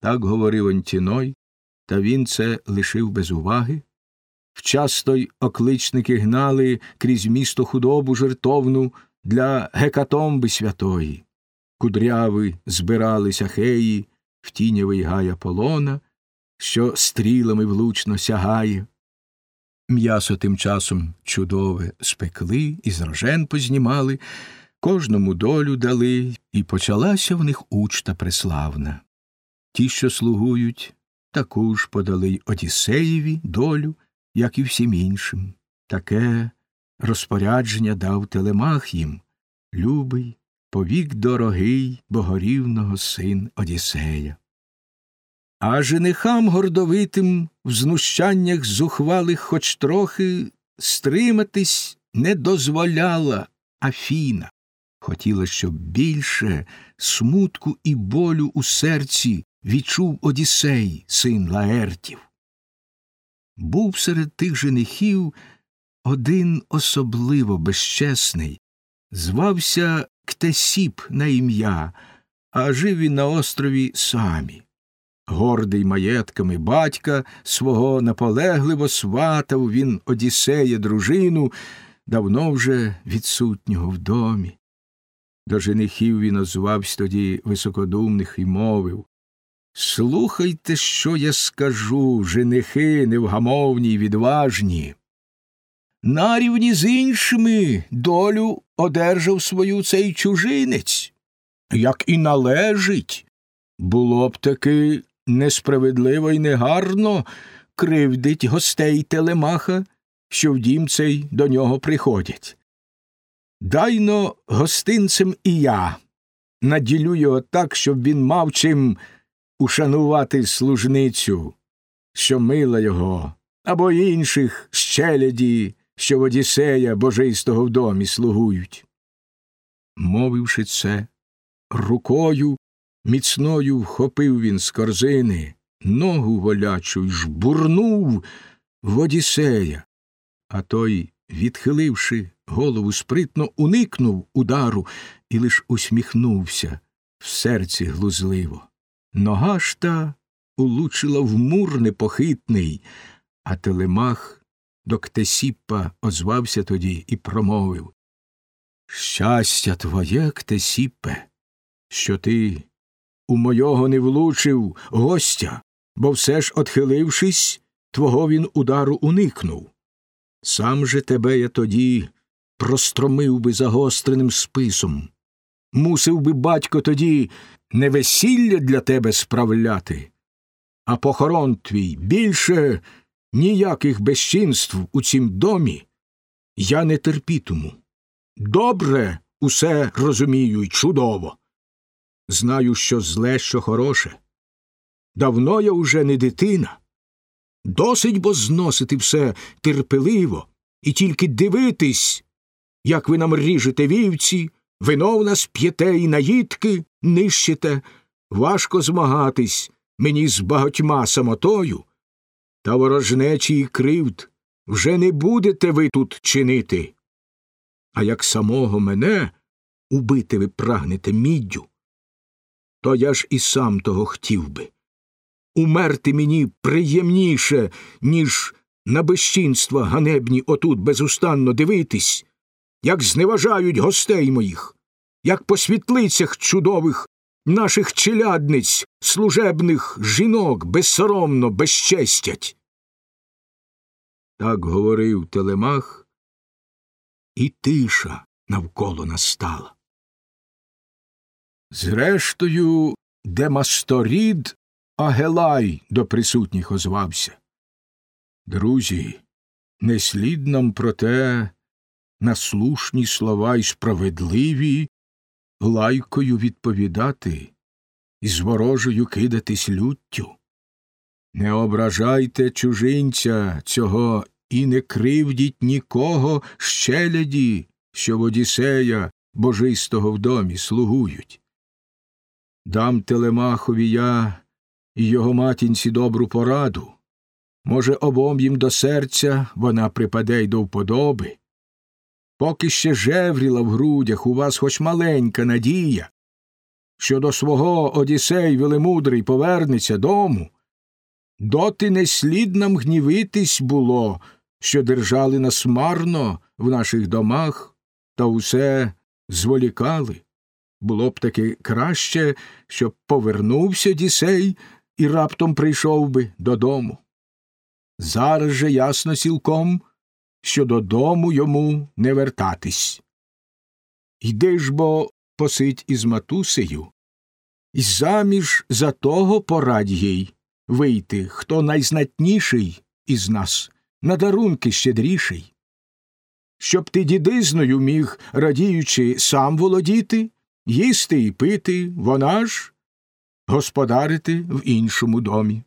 Так говорив Антіной, та він це лишив без уваги. Вчасто й окличники гнали крізь місто худобу жертовну для гекатомби святої. Кудряви збиралися хеї в тінявий гая полона, що стрілами влучно сягає. М'ясо тим часом чудове спекли і з рожен познімали, кожному долю дали, і почалася в них учта преславна. Ті, що слугують, таку ж подали й Одіссеєві долю, як і всім іншим. Таке розпорядження дав телемах їм, любий, повік дорогий богорівного син Одіссея. А женихам гордовитим в знущаннях зухвалих хоч трохи стриматись не дозволяла Афіна. Хотіла, щоб більше смутку і болю у серці відчув Одіссей, син Лаертів. Був серед тих женихів один особливо безчесний, звався Ктесіп на ім'я, а жив він на острові самі. Гордий маєтками батька свого наполегливо сватав він Одіссея дружину, давно вже відсутнього в домі. До женихів він озвався тоді високодумних і мовив Слухайте, що я скажу, женихи невгамовні й відважні. Нарівні з іншими долю одержав свою цей чужинець, як і належить. Було б таки несправедливо й негарно кривдить гостей телемаха, що в дім цей до нього приходять. Дайно гостинцем і я наділю його так, щоб він мав чим ушанувати служницю, що мила його, або інших щеляді, що в Одіссея божистого в домі слугують. Мовивши це, рукою міцною вхопив він з корзини, ногу волячу й жбурнув в Одіссея, а той, відхиливши голову спритно, уникнув удару і лиш усміхнувся в серці глузливо. Нога ж та улучила в мур непохитний, а телемах до Ктесіппа озвався тоді і промовив Щастя твоє, Ктесіппе, що ти у мойого не влучив гостя, бо все ж, отхилившись, твого він удару уникнув. Сам же тебе я тоді простромив би загостреним списом. Мусив би батько тоді не весілля для тебе справляти, а похорон твій більше ніяких безчинств у цім домі я не терпітиму. Добре усе розумію й чудово. Знаю, що зле, що хороше. Давно я уже не дитина. Досить бо зносити все терпеливо і тільки дивитись, як ви нам ріжете вівці, вино в нас п'єте і наїдки нищите, важко змагатись мені з багатьма самотою, та ворожнечі кривд вже не будете ви тут чинити. А як самого мене убити ви прагнете міддю, то я ж і сам того хотів би. Умерти мені приємніше, ніж на безчинства ганебні отут безустанно дивитись, як зневажають гостей моїх, як по світлицях чудових наших челядниць, служебних жінок безсоромно безчестять. Так говорив Телемах, і тиша навколо настала. Зрештою, Дамасторід Агелай до присутніх озвався. Друзі, не слід нам про те на слушні слова й справедливі лайкою відповідати і з ворожою кидатись люттю. Не ображайте чужинця цього і не кривдіть нікого щеляді, що в Одіссея божистого в домі слугують. Дам телемахові я і його матінці добру пораду. Може, обом їм до серця вона припаде й до вподоби. Поки ще жевріла в грудях у вас хоч маленька надія, що до свого Одіссей велемудрий повернеться дому, доти не слід нам гнівитись було, що держали нас марно в наших домах та усе зволікали. Було б таки краще, щоб повернувся Дісей і раптом прийшов би додому. Зараз же ясно цілком, що додому йому не вертатись. Йди ж бо посить із матусею, і заміж за того порадь їй вийти, хто найзнатніший із нас, на дарунки щедріший. Щоб ти дідизною міг, радіючи, сам володіти, їсти і пити, вона ж господарити в іншому домі.